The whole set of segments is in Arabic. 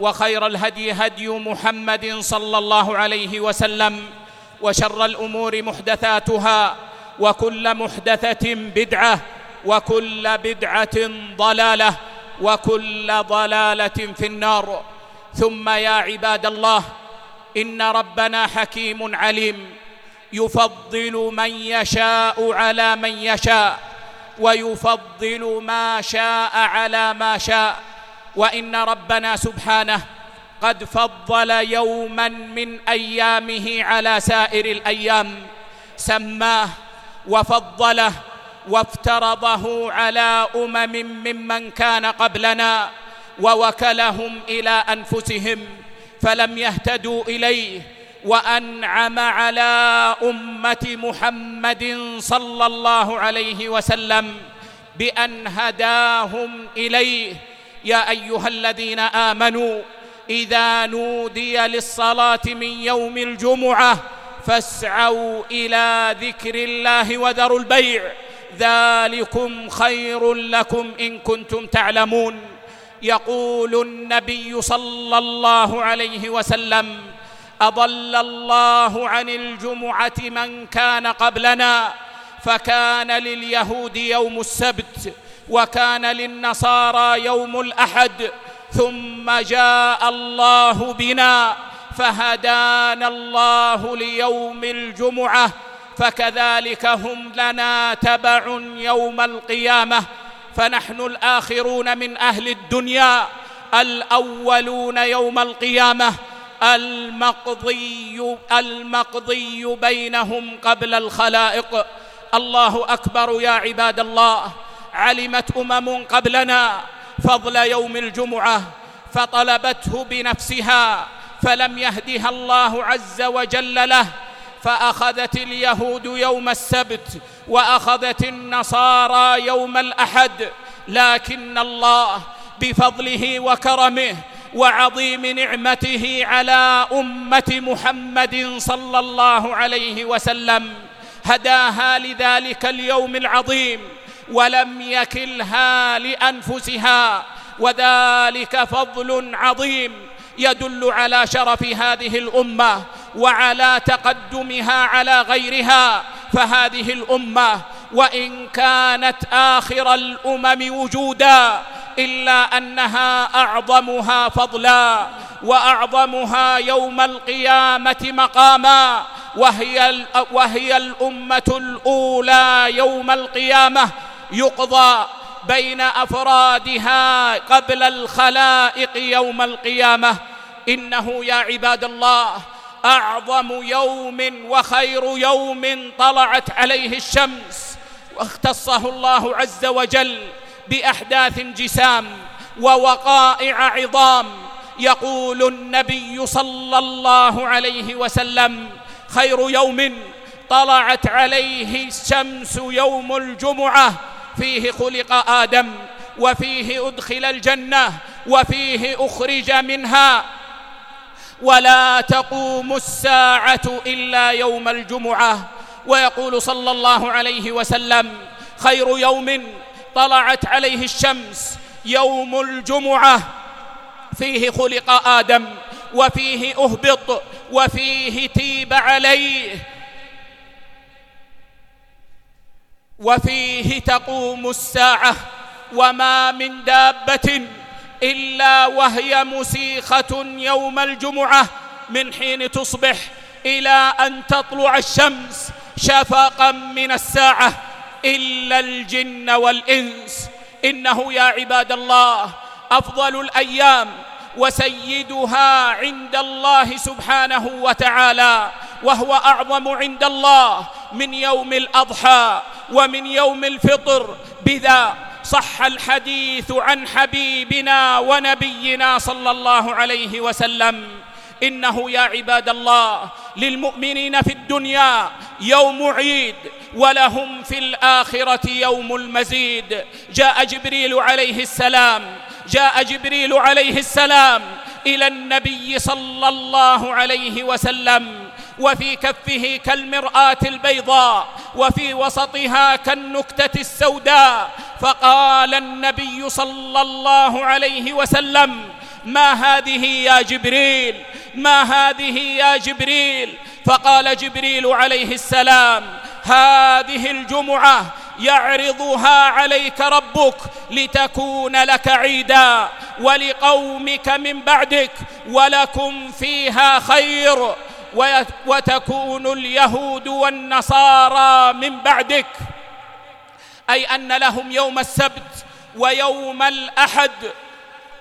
وخير الهدي هدي محمد صلى الله عليه وسلم وشر الأمور محدثاتها وكل محدثة بدعة وكل بدعة ضلالة وكل ضلالة في النار. ثم يا عباد الله إن ربنا حكيم عليم. يفضل من يشاء على من يشاء ويفضل ما شاء على ما شاء. وان ربنا سبحانه قد فضل يوما من ايامه على سائر الأيام سماه وفضله وافترضه على امم ممن كان قبلنا ووكلهم إلى انفسهم فلم يهتدوا اليه وانعم على امه محمد صلى الله عليه وسلم بان هداهم اليه يا أيها الذين آمنوا إذا نودي للصلاة من يوم الجمعة فاسعوا إلى ذكر الله وذروا البيع. ذلكم خير لكم إن كنتم تعلمون. يقول النبي صلى الله عليه وسلم أضل الله عن الجمعة من كان قبلنا فكان لليهود يوم السبت. وكان للنصارى يوم الأحد ثم جاء الله بنا فهدانا الله ليوم الجمعة فكذلك هم لنا تبع يوم القيامة فنحن الآخرون من أهل الدنيا الأولون يوم القيامة المقضي المقضي بينهم قبل الخلائق الله أكبر يا عباد الله علمت أمم قبلنا فضل يوم الجمعة فطلبته بنفسها فلم يهدها الله عز وجل له فأخذت اليهود يوم السبت وأخذت النصارى يوم الأحد لكن الله بفضله وكرمه وعظيم نعمته على أمة محمد صلى الله عليه وسلم هداها لذلك اليوم العظيم ولم يكلها لأنفسها وذلك فضل عظيم يدل على شرف هذه الأمة وعلى تقدمها على غيرها فهذه الأمة وإن كانت آخر الأمم وجودا إلا أنها أعظمها فضلا وأعظمها يوم القيامة مقاما وهي, وهي الأمة الأولى يوم القيامة. يقضى بين أفرادها قبل الخلائق يوم القيامة. إنه يا عباد الله أعظم يوم وخير يوم طلعت عليه الشمس. واختصه الله عز وجل بأحداث جسام ووقائع عظام. يقول النبي صلى الله عليه وسلم خير يوم طلعت عليه الشمس يوم الجمعة. فيه خلق آدم وفيه أدخل الجنة وفيه أخرج منها. ولا تقوم الساعة إلا يوم الجمعة. ويقول صلى الله عليه وسلم خير يوم طلعت عليه الشمس يوم الجمعة. فيه خلق آدم وفيه أهبط وفيه تيب عليه. وفيه تقوم الساعة وما من دابة إلا وهي مسيخة يوم الجمعة من حين تصبح إلى أن تطلع الشمس شفقا من الساعة إلا الجن والإنس. إنه يا عباد الله أفضل الأيام وسيدها عند الله سبحانه وتعالى وهو أعظم عند الله من يوم الأضحى ومن يوم الفطر. بذا صح الحديث عن حبيبنا ونبينا صلى الله عليه وسلم. إنه يا عباد الله للمؤمنين في الدنيا يوم عيد ولهم في الآخرة يوم المزيد. جاء جبريل عليه السلام جاء جبريل عليه السلام إلى النبي صلى الله عليه وسلم. وفي كفه كالمرآة البيضاء وفي وسطها كالنكتة السوداء فقال النبي صلى الله عليه وسلم ما هذه يا جبريل؟ ما هذه يا جبريل؟ فقال جبريل عليه السلام هذه الجمعة يعرضها عليك ربك لتكون لك عيدا ولقومك من بعدك ولكم فيها خير. وتكون اليهود والنصارى من بعدك. أي أن لهم يوم السبت ويوم الأحد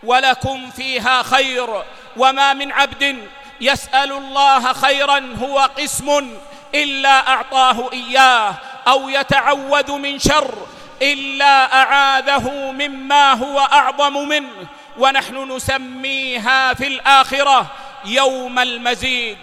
ولكم فيها خير. وما من عبد يسأل الله خيرا هو قسم إلا أعطاه إياه أو يتعوذ من شر إلا أعاذه مما هو أعظم منه. ونحن نسميها في الآخرة يوم المزيد.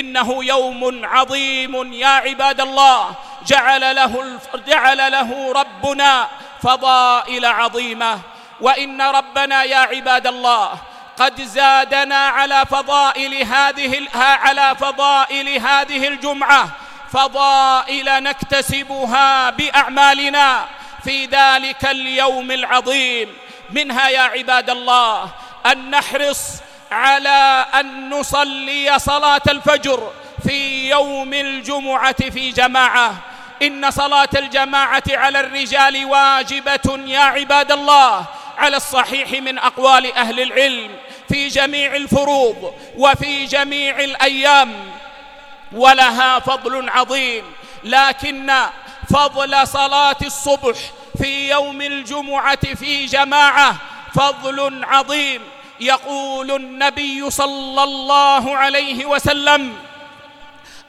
إنه يوم عظيم يا عباد الله. جعل له جعل له ربنا فضائل عظيمة. وإن ربنا يا عباد الله قد زادنا على فضائل هذه على فضائل هذه الجمعة. فضائل نكتسبها بأعمالنا في ذلك اليوم العظيم. منها يا عباد الله أن نحرص على أن نصلي صلاة الفجر في يوم الجمعة في جماعة. إن صلاة الجماعة على الرجال واجبة يا عباد الله. على الصحيح من أقوال أهل العلم. في جميع الفروض وفي جميع الأيام. ولها فضل عظيم. لكن فضل صلاة الصبح في يوم الجمعة في جماعة فضل عظيم. يقول النبي صلى الله عليه وسلم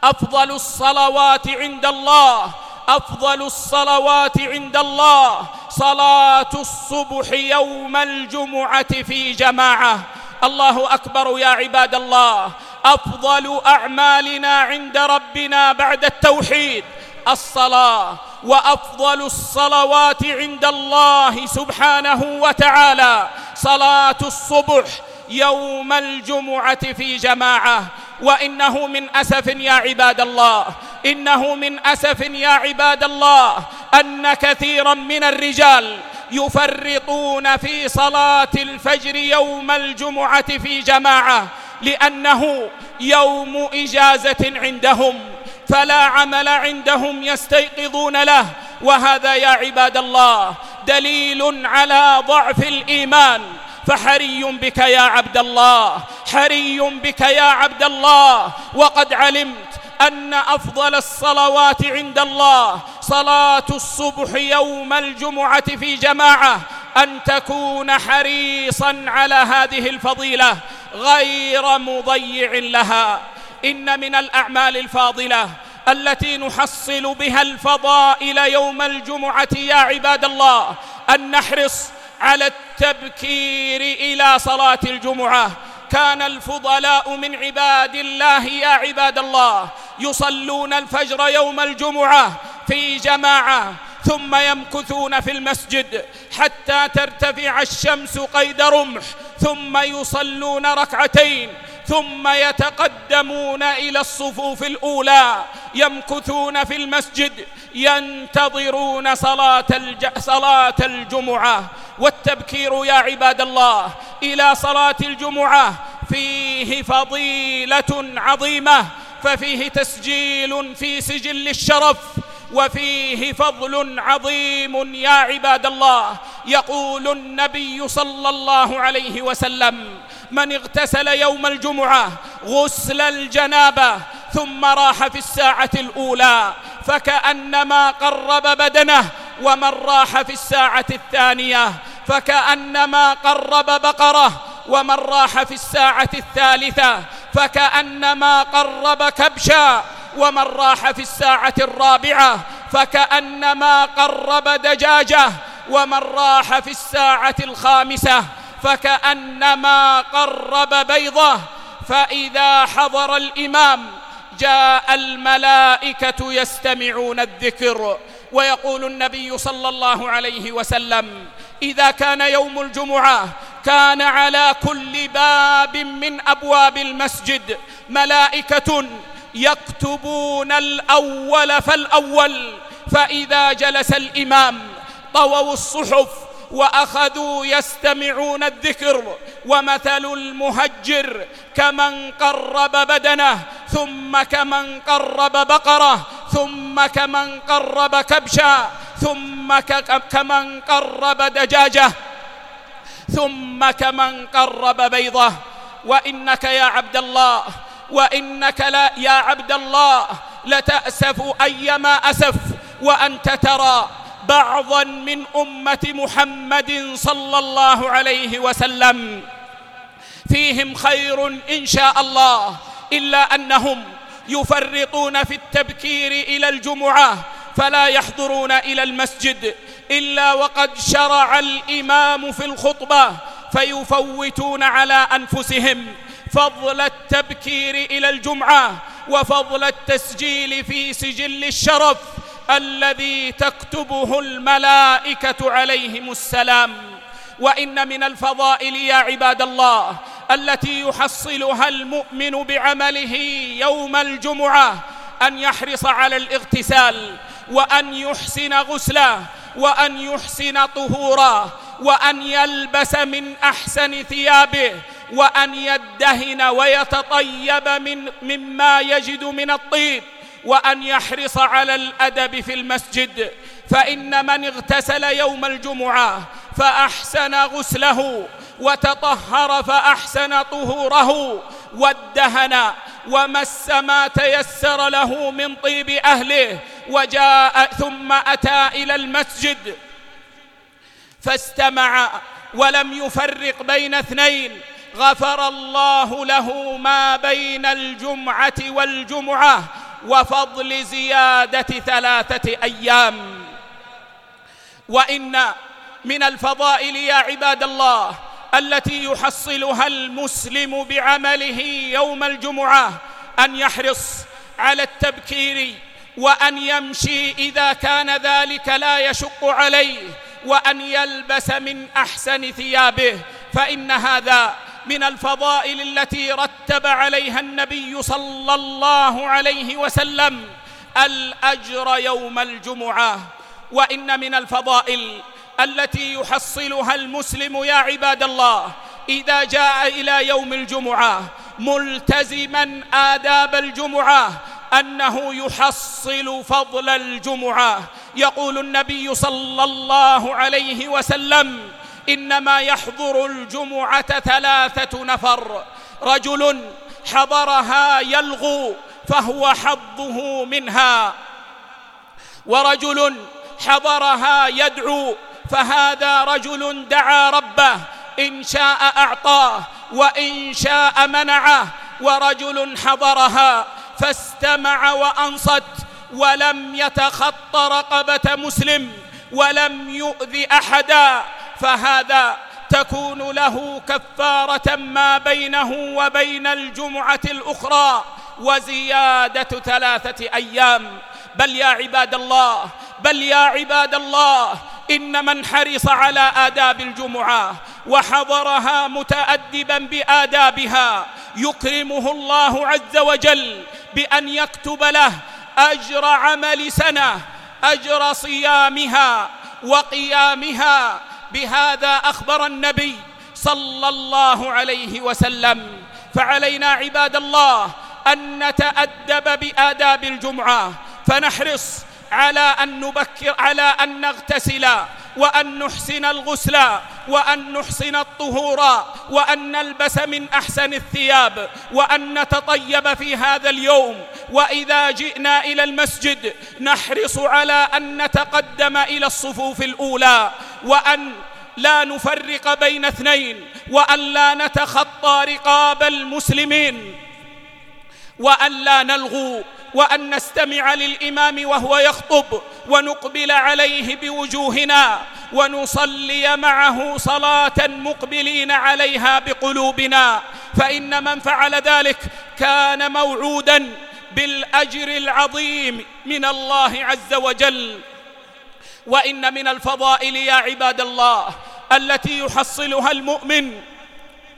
أفضل الصلوات عند الله أفضل الصلوات عند الله صلاة الصبح يوم الجمعة في جماعة. الله أكبر يا عباد الله أفضل أعمالنا عند ربنا بعد التوحيد. الصلاة وأفضل الصلوات عند الله سبحانه وتعالى. صلاة الصبح يوم الجمعة في جماعة. وإنه من أسف يا عباد الله. إنه من أسف يا عباد الله أن كثيرا من الرجال يفرطون في صلاة الفجر يوم الجمعة في جماعة لأنه يوم إجازة عندهم. فلا عمل عندهم يستيقظون له. وهذا يا عباد الله دليل على ضعف الإيمان. فحري بك يا عبد الله حري بك يا عبد الله. وقد علمت أن أفضل الصلوات عند الله صلاة الصبح يوم الجمعة في جماعة أن تكون حريصا على هذه الفضيلة غير مضيع لها. إن من الأعمال الفاضلة التي نحصل بها الفضائل يوم الجمعة يا عباد الله أن نحرص على التبكير إلى صلاة الجمعة. كان الفضلاء من عباد الله يا عباد الله يصلون الفجر يوم الجمعة في جماعة ثم يمكثون في المسجد حتى ترتفع الشمس قيد رمح ثم يصلون ركعتين. ثم يتقدمون إلى الصفوف الأولى يمكثون في المسجد ينتظرون صلاة الج... صلاة الجمعة. والتبكير يا عباد الله إلى صلاة الجمعة فيه فضيلة عظيمة ففيه تسجيل في سجل الشرف وفيه فضل عظيم يا عباد الله يقول النبي صلى الله عليه وسلم. من اغتسل يوم الجمعة غسل الجنابة ثم راح في الساعة الأولى فكأنما قرب بدنه ومن راح في الساعة الثانية فكأنما قرب بقرة ومن راح في الساعة الثالثة فكأنما قرب كبشا ومن راح في الساعة الرابعة فكأنما قرب دجاجة ومن راح في الساعة الخامسة فكأنما قرب بيضة فإذا حضر الإمام جاء الملائكة يستمعون الذكر ويقول النبي صلى الله عليه وسلم إذا كان يوم الجمعة كان على كل باب من أبواب المسجد ملائكة يكتبون الأول فالأول فإذا جلس الإمام طووا الصحف وأخذوا يستمعون الذكر ومثل المهجر كمن قرب بدنه ثم كمن قرب بقرة ثم كمن قرب كبشا ثم كمن قرب دجاجة ثم كمن قرب بيضة وإنك يا عبد الله وإنك لا يا عبد الله لتأسف أيما أسف وأنت ترى بعضا من أمة محمد صلى الله عليه وسلم. فيهم خير إن شاء الله إلا أنهم يفرطون في التبكير إلى الجمعة فلا يحضرون إلى المسجد إلا وقد شرع الإمام في الخطبة فيفوتون على أنفسهم فضل التبكير إلى الجمعة وفضل التسجيل في سجل الشرف. الذي تكتبه الملائكة عليهم السلام. وإن من الفضائل يا عباد الله التي يحصلها المؤمن بعمله يوم الجمعة أن يحرص على الاغتسال وأن يحسن غسله وأن يحسن طهوره وأن يلبس من أحسن ثيابه وأن يدهن ويتطيب من مما يجد من الطيب. وأن يحرص على الأدب في المسجد فإن من اغتسل يوم الجمعة فأحسن غسله وتطهر فأحسن طهوره وادهن ومس ما تيسر له من طيب أهله وجاء ثم أتى إلى المسجد. فاستمع ولم يفرق بين اثنين غفر الله له ما بين الجمعة والجمعة وفضل زيادة ثلاثة أيام. وإن من الفضائل يا عباد الله التي يحصلها المسلم بعمله يوم الجمعة أن يحرص على التبكير وأن يمشي إذا كان ذلك لا يشق عليه وأن يلبس من أحسن ثيابه. فإن هذا من الفضائل التي رتب عليها النبي صلى الله عليه وسلم الأجر يوم الجمعة. وإن من الفضائل التي يحصلها المسلم يا عباد الله إذا جاء إلى يوم الجمعة ملتزما آداب الجمعة أنه يحصل فضل الجمعة. يقول النبي صلى الله عليه وسلم إنما يحضر الجمعة ثلاثة نفر. رجل حضرها يلغو فهو حظه منها. ورجل حضرها يدعو فهذا رجل دعا ربه. إن شاء أعطاه وإن شاء منعه. ورجل حضرها فاستمع وأنصت ولم يتخط رقبه مسلم ولم يؤذ أحدا. فهذا تكون له كفارة ما بينه وبين الجمعة الأخرى وزيادة ثلاثة أيام. بل يا عباد الله بل يا عباد الله إن من حرص على آداب الجمعة وحضرها متأدبا بآدابها يكرمه الله عز وجل بأن يكتب له أجر عمل سنة أجر صيامها وقيامها بهذا أخبر النبي صلى الله عليه وسلم. فعلينا عباد الله أن نتأدب بآداب الجمعة. فنحرص على أن نبكر على أن نغتسل. وأن نحسن الغسل وأن نحسن الطهور وأن نلبس من أحسن الثياب وأن نتطيب في هذا اليوم. وإذا جئنا إلى المسجد نحرص على أن نتقدم إلى الصفوف الأولى وأن لا نفرق بين اثنين وأن لا نتخطى رقاب المسلمين وأن لا نلغو وأن نستمع للإمام وهو يخطب ونقبل عليه بوجوهنا ونصلي معه صلاة مقبلين عليها بقلوبنا فإن من فعل ذلك كان موعودا بالأجر العظيم من الله عز وجل. وإن من الفضائل يا عباد الله التي يحصلها المؤمن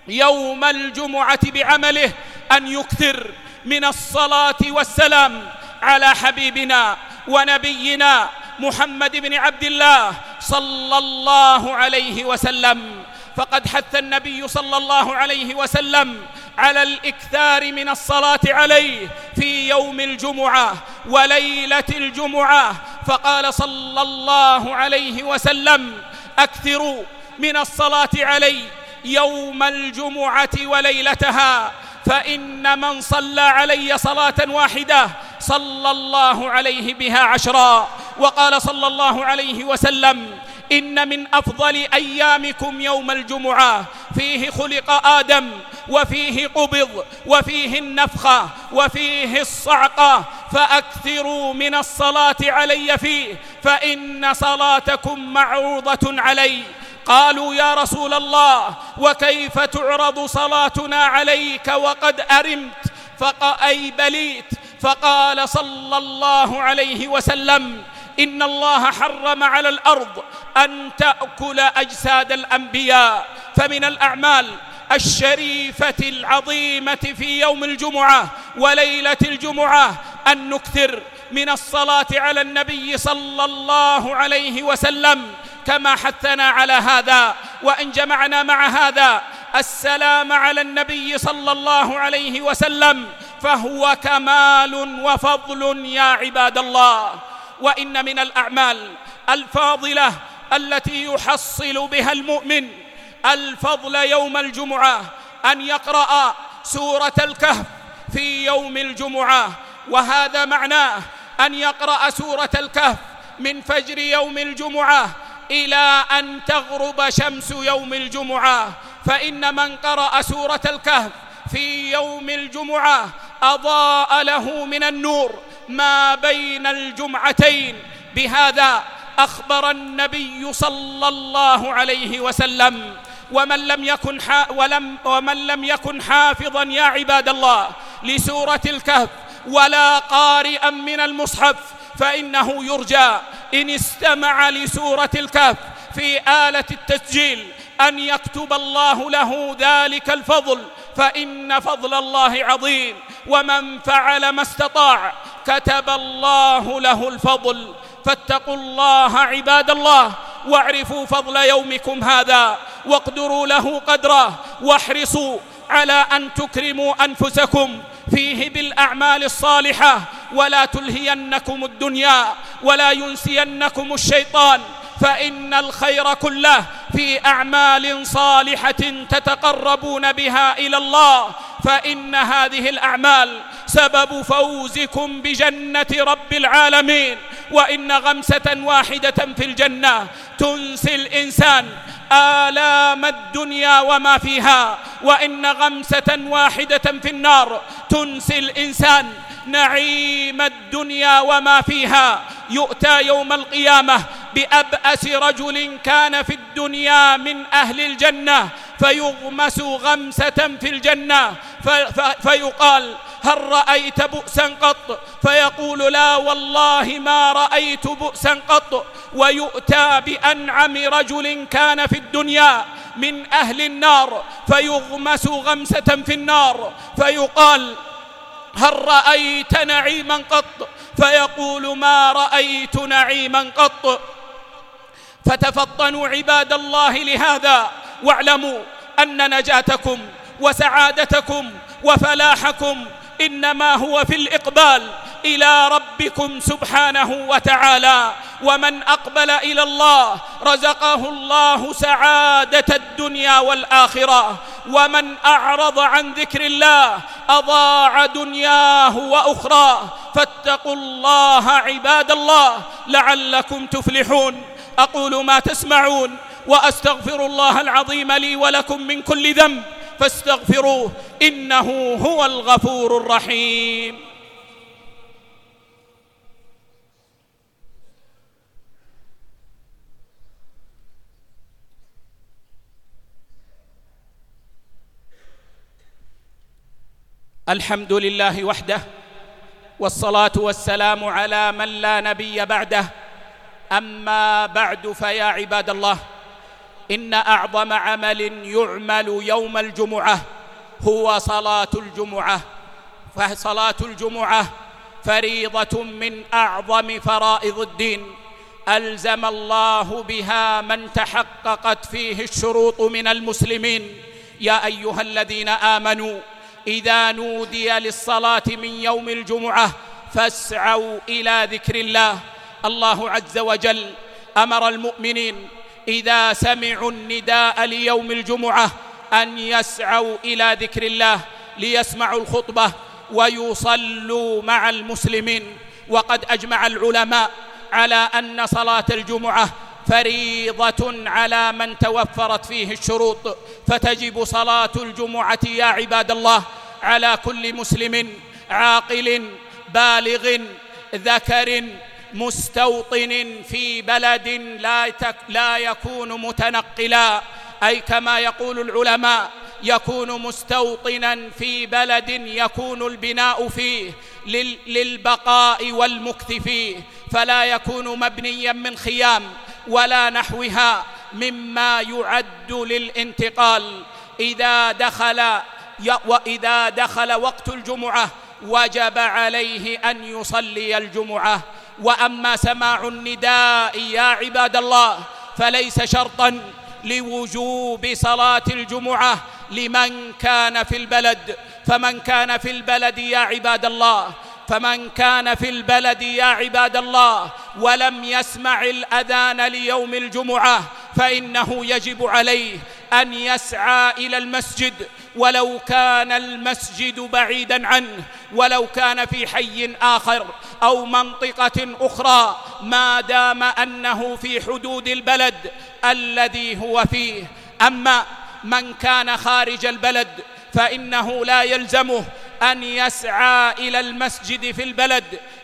يوم الجمعة بعمله أن يكثر من الصلاة والسلام على حبيبنا ونبينا محمد بن عبد الله صلى الله عليه وسلم. فقد حث النبي صلى الله عليه وسلم على الإكثار من الصلاة عليه في يوم الجمعة وليلة الجمعة. فقال صلى الله عليه وسلم أكثروا من الصلاة علي يوم الجمعة وليلتها. فإن من صلى علي صلاة واحدة صلى الله عليه بها عشرا وقال صلى الله عليه وسلم إن من أفضل أيامكم يوم الجمعة فيه خلق آدم وفيه قبض وفيه النفخة وفيه الصعقة فأكثروا من الصلاة علي فيه فإن صلاتكم معروضة علي. قالوا يا رسول الله وكيف تعرض صلاتنا عليك وقد أرمت؟ فأي بليت. فقال صلى الله عليه وسلم إن الله حرم على الأرض أن تأكل أجساد الأنبياء. فمن الأعمال الشريفة العظيمة في يوم الجمعة وليلة الجمعة أن نكثر من الصلاة على النبي صلى الله عليه وسلم. كما حثنا على هذا وإن جمعنا مع هذا السلام على النبي صلى الله عليه وسلم فهو كمال وفضل يا عباد الله. وإن من الأعمال الفاضلة التي يحصل بها المؤمن الفضل يوم الجمعة أن يقرأ سورة الكهف في يوم الجمعة. وهذا معناه أن يقرأ سورة الكهف من فجر يوم الجمعة إلى أن تغرب شمس يوم الجمعة فإن من قرأ سورة الكهف في يوم الجمعة أضاء له من النور. ما بين الجمعتين. بهذا أخبر النبي صلى الله عليه وسلم. ومن لم يكن ولم ومن لم يكن حافظا يا عباد الله لسورة الكهف ولا قارئا من المصحف فإنه يرجى إن استمع لسورة الكهف في آلة التسجيل أن يكتب الله له ذلك الفضل فإن فضل الله عظيم ومن فعل ما استطاع كتب الله له الفضل. فاتقوا الله عباد الله واعرفوا فضل يومكم هذا واقدروا له قدره واحرصوا على أن تكرموا أنفسكم فيه بالأعمال الصالحة. ولا تلهينكم الدنيا ولا ينسينكم الشيطان فإن الخير كله في أعمال صالحة تتقربون بها إلى الله فإن هذه الأعمال سبب فوزكم بجنة رب العالمين وإن غمسة واحدة في الجنة تنسي الإنسان آلام الدنيا وما فيها وإن غمسة واحدة في النار تنسي الإنسان نعيم الدنيا وما فيها. يؤتى يوم القيامة بأبأس رجل كان في الدنيا من أهل الجنة فيغمس غمسة في الجنة فيقال هل رأيت بؤسا قط؟ فيقول لا والله ما رأيت بؤسا قط. ويؤتى بأنعم رجل كان في الدنيا من أهل النار فيغمس غمسة في النار فيقال هل رأيت نعيما قط؟ فيقول ما رأيت نعيما قط. فتفطنوا عباد الله لهذا واعلموا أن نجاتكم وسعادتكم وفلاحكم إنما هو في الإقبال إلى ربكم سبحانه وتعالى. ومن أقبل إلى الله رزقه الله سعادة الدنيا والآخرة. ومن أعرض عن ذكر الله أضاع دنياه وأخرى فاتقوا الله عباد الله لعلكم تفلحون أقول ما تسمعون وأستغفر الله العظيم لي ولكم من كل ذنب فاستغفروه إنه هو الغفور الرحيم الحمد لله وحده والصلاة والسلام على من لا نبي بعده أما بعد فيا عباد الله إن أعظم عمل يعمل يوم الجمعة هو صلاة الجمعة فصلاة الجمعة فريضة من أعظم فرائض الدين ألزم الله بها من تحققت فيه الشروط من المسلمين يا أيها الذين آمنوا إذا نودي للصلاة من يوم الجمعة فاسعوا إلى ذكر الله. الله عز وجل أمر المؤمنين إذا سمعوا النداء ليوم الجمعة أن يسعوا إلى ذكر الله ليسمعوا الخطبة ويصلوا مع المسلمين. وقد أجمع العلماء على أن صلاة الجمعة فريضة على من توفرت فيه الشروط فتجب صلاة الجمعة يا عباد الله على كل مسلم عاقل بالغ ذكر مستوطن في بلد لا لا يكون متنقلا. أي كما يقول العلماء يكون مستوطنا في بلد يكون البناء فيه للبقاء والمكث فيه فلا يكون مبنيا من خيام. ولا نحوها مما يعد للانتقال. إذا دخل وإذا دخل وقت الجمعة وجب عليه أن يصلي الجمعة. وأما سماع النداء يا عباد الله فليس شرطا لوجوب صلاة الجمعة لمن كان في البلد. فمن كان في البلد يا عباد الله فمن كان في البلد يا عباد الله ولم يسمع الأذان ليوم الجمعة فإنه يجب عليه أن يسعى إلى المسجد ولو كان المسجد بعيدا عنه ولو كان في حي آخر أو منطقة أخرى ما دام أنه في حدود البلد الذي هو فيه. أما من كان خارج البلد فإنه لا يلزمه أن يسعى إلى المسجد في البلد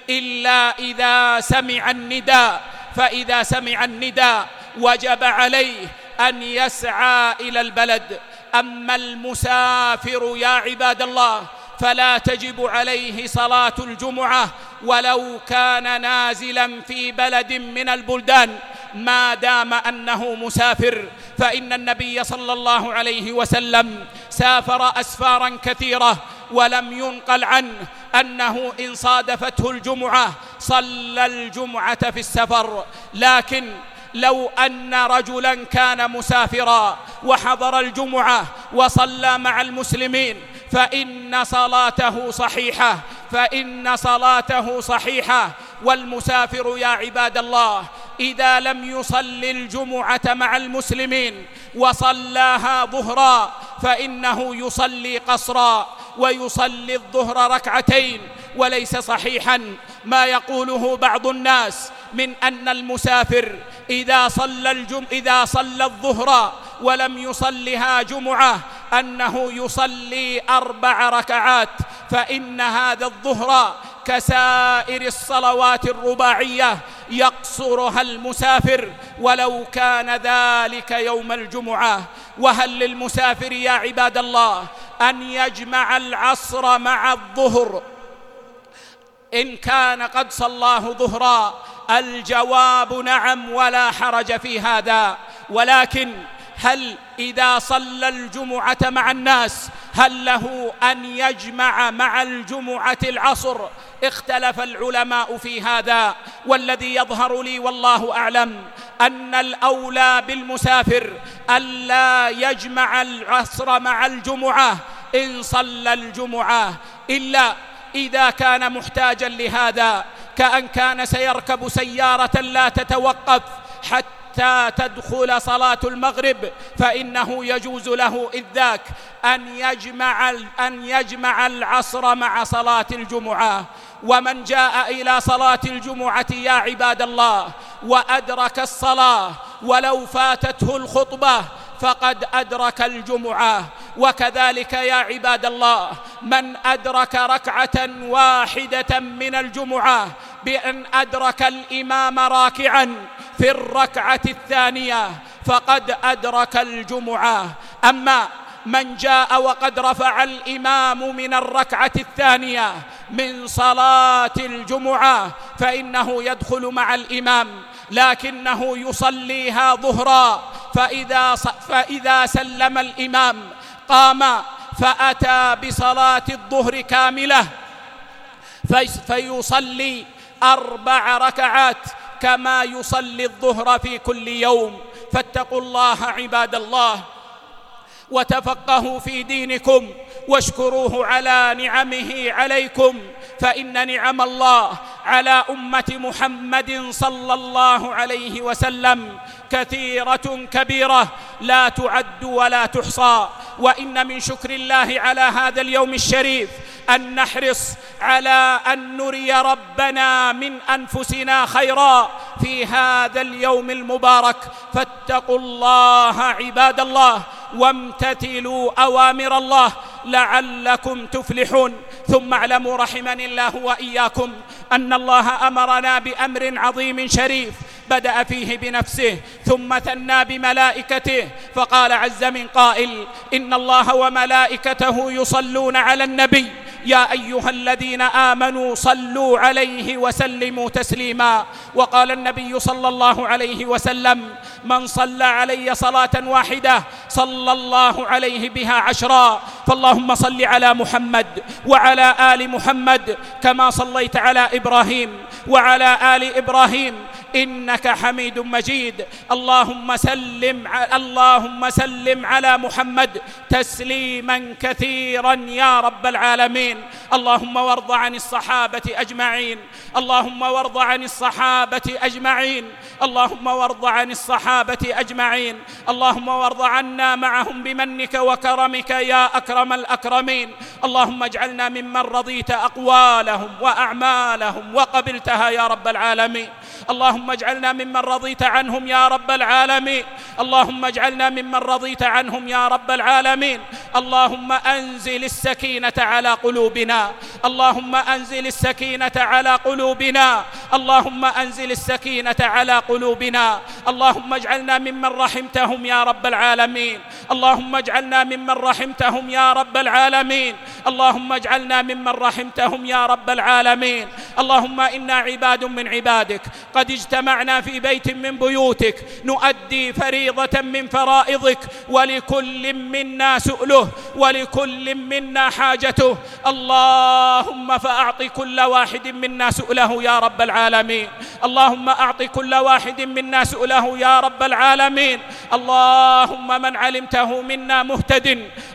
إلا إذا سمع النداء فإذا سمع النداء وجب عليه أن يسعى إلى البلد. أما المسافر يا عباد الله فلا تجب عليه صلاة الجمعة ولو كان نازلا في بلد من البلدان. ما دام أنه مسافر فإن النبي صلى الله عليه وسلم سافر أسفارا كثيرة ولم ينقل عنه أنه إن صادفته الجمعة صلى الجمعة في السفر. لكن لو أن رجلا كان مسافرا وحضر الجمعة وصلى مع المسلمين فإن صلاته صحيحة فإن صلاته صحيحة والمسافر يا عباد الله إذا لم يصلي الجمعة مع المسلمين وصلاها ظهرا فإنه يصلي قصرا ويصلي الظهر ركعتين وليس صحيحا ما يقوله بعض الناس من أن المسافر إذا صلى, الجم إذا صلى الظهر ولم يصلها جمعة أنه يصلي أربع ركعات فإن هذا الظهر كسائر الصلوات الرباعية يقصرها المسافر ولو كان ذلك يوم الجمعة. وهل للمسافر يا عباد الله أن يجمع العصر مع الظهر؟ إن كان قد صلاه ظهرا الجواب نعم ولا حرج في هذا. ولكن هل إذا صلى الجمعة مع الناس هل له أن يجمع مع الجمعة العصر؟ اختلف العلماء في هذا والذي يظهر لي والله أعلم أن الأولى بالمسافر ألا يجمع العصر مع الجمعة إن صلى الجمعة إلا إذا كان محتاجا لهذا كأن كان سيركب سيارة لا تتوقف حتى حتى تدخل صلاة المغرب فإنه يجوز له إذ ذاك أن يجمع أن يجمع العصر مع صلاة الجمعة. ومن جاء إلى صلاة الجمعة يا عباد الله وأدرك الصلاة ولو فاتته الخطبة فقد أدرك الجمعة. وكذلك يا عباد الله من أدرك ركعة واحدة من الجمعة بأن أدرك الإمام راكعا في الركعة الثانية فقد أدرك الجمعة. أما من جاء وقد رفع الإمام من الركعة الثانية من صلاة الجمعة فإنه يدخل مع الإمام لكنه يصليها ظهرا فإذا فإذا سلم الإمام قام فأتى بصلاة الظهر كاملة. فيصلي أربع ركعات كما يصلي الظهر في كل يوم. فاتقوا الله عباد الله وتفقهوا في دينكم واشكروه على نعمه عليكم. فإن نعم الله على أمة محمد صلى الله عليه وسلم كثيرة كبيرة لا تعد ولا تحصى وإن من شكر الله على هذا اليوم الشريف أن نحرص على أن نري ربنا من أنفسنا خيرا في هذا اليوم المبارك. فاتقوا الله عباد الله. وامتثلوا أوامر الله لعلكم تفلحون. ثم اعلموا رحمني الله وإياكم أن الله أمرنا بأمر عظيم شريف بدأ فيه بنفسه ثم ثنى بملائكته فقال عز من قائل إن الله وملائكته يصلون على النبي. يا أيها الذين آمنوا صلوا عليه وسلموا تسليما. وقال النبي صلى الله عليه وسلم من صلى علي صلاة واحدة صلى الله عليه بها عشرا. فاللهم صل على محمد وعلى آل محمد كما صليت على إبراهيم وعلى آل إبراهيم إنك حميد مجيد. اللهم سلم اللهم سلم على محمد تسليما كثيرا يا رب العالمين. اللهم وارض عن الصحابة أجمعين. اللهم وارض عن الصحابة أجمعين. اللهم وارض عن الصحابة أجمعين. اللهم وارض عنا معهم بمنك وكرمك يا أكرم الأكرمين. اللهم اجعلنا ممن رضيت أقوالهم وأعمالهم وقبلتها يا رب العالمين. اللهم اجعلنا ممن رضيت عنهم يا رب العالمين. اللهم اجعلنا ممن رضيت عنهم يا رب العالمين. اللهم أنزل السكينة على قلوبنا. اللهم أنزل السكينة على قلوبنا. اللهم أنزل السكينة على قلوبنا اللهم اجعلنا ممن رحمتهم يا رب العالمين اللهم اجعلنا ممن رحمتهم يا رب العالمين اللهم اجعلنا ممن رحمتهم يا رب العالمين اللهم إنا عباد من عبادك قد اجتمعنا في بيت من بيوتك نؤدي فريضة من فرائضك ولكل منا سؤله ولكل منا حاجته اللهم فأعط كل واحد منا سؤله يا رب العالمين العالمين. اللهم أعط كل واحد منا سؤله يا رب العالمين. اللهم من علمته منا مهتد.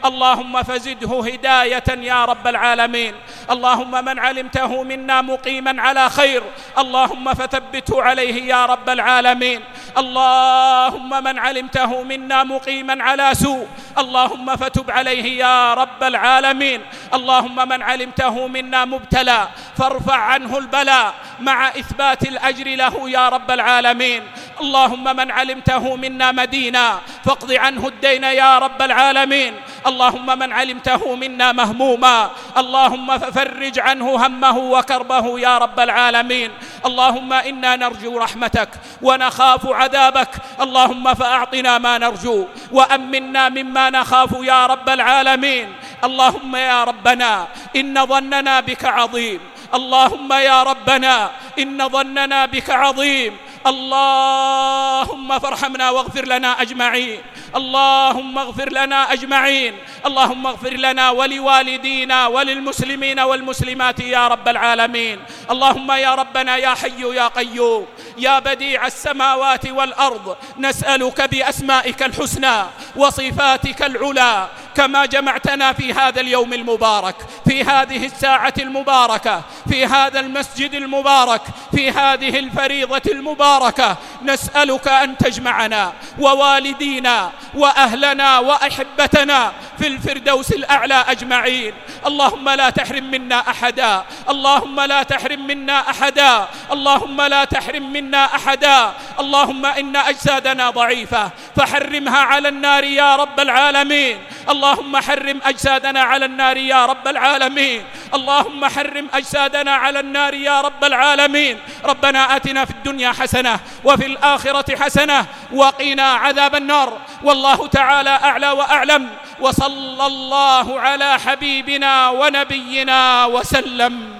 اللهم فزده هداية يا رب العالمين. اللهم من علمته منا مقيما على خير. اللهم فثبته عليه يا رب العالمين. اللهم من علمته منا مقيما على سوء. اللهم فتب عليه يا رب العالمين اللهم من علمته منا مبتلى فارفع عنه البلاء مع إثبات الأجر له يا رب العالمين اللهم من علمته منا مدينا فاقض عنه الدين يا رب العالمين اللهم من علمته منا مهموما اللهم ففرج عنه همه وكربه يا رب العالمين اللهم أنا نرجو رحمتك ونخاف عذابك اللهم فاعطنا ما نرجو وامنا مما نخاف يا رب العالمين. اللهم يا ربنا إن ظننا بك عظيم. اللهم يا ربنا إن ظننا بك عظيم. اللهم فارحمنا واغفر لنا أجمعين اللهم اغفر لنا أجمعين اللهم اغفر لنا ولوالدينا وللمسلمين والمسلمات يا رب العالمين اللهم يا ربنا يا حي يا قيوم يا بديع السماوات والأرض نسألك بأسمائك الحسنى وصفاتك العلى كما جمعتنا في هذا اليوم المبارك في هذه الساعة المباركة في هذا المسجد المبارك في هذه الفريضة المباركة نسألك أن تجمعنا ووالدينا وأهلنا وأحبتنا في الفردوس الأعلى أجمعين. اللهم لا تحرم منا أحدا اللهم لا تحرم منا أحدا اللهم لا تحرم منا أحدا. اللهم إن أجسادنا ضعيفة فحرمها على النار يا رب العالمين. اللهم حرم أجسادنا على النار يا رب العالمين. اللهم حرم أجسادنا وقنا على النار يا رب العالمين. ربنا آتنا في الدنيا حسنة وفي الآخرة حسنة وقنا عذاب النار. والله تعالى أعلى وأعلم. وصلى الله على حبيبنا ونبينا وسلم.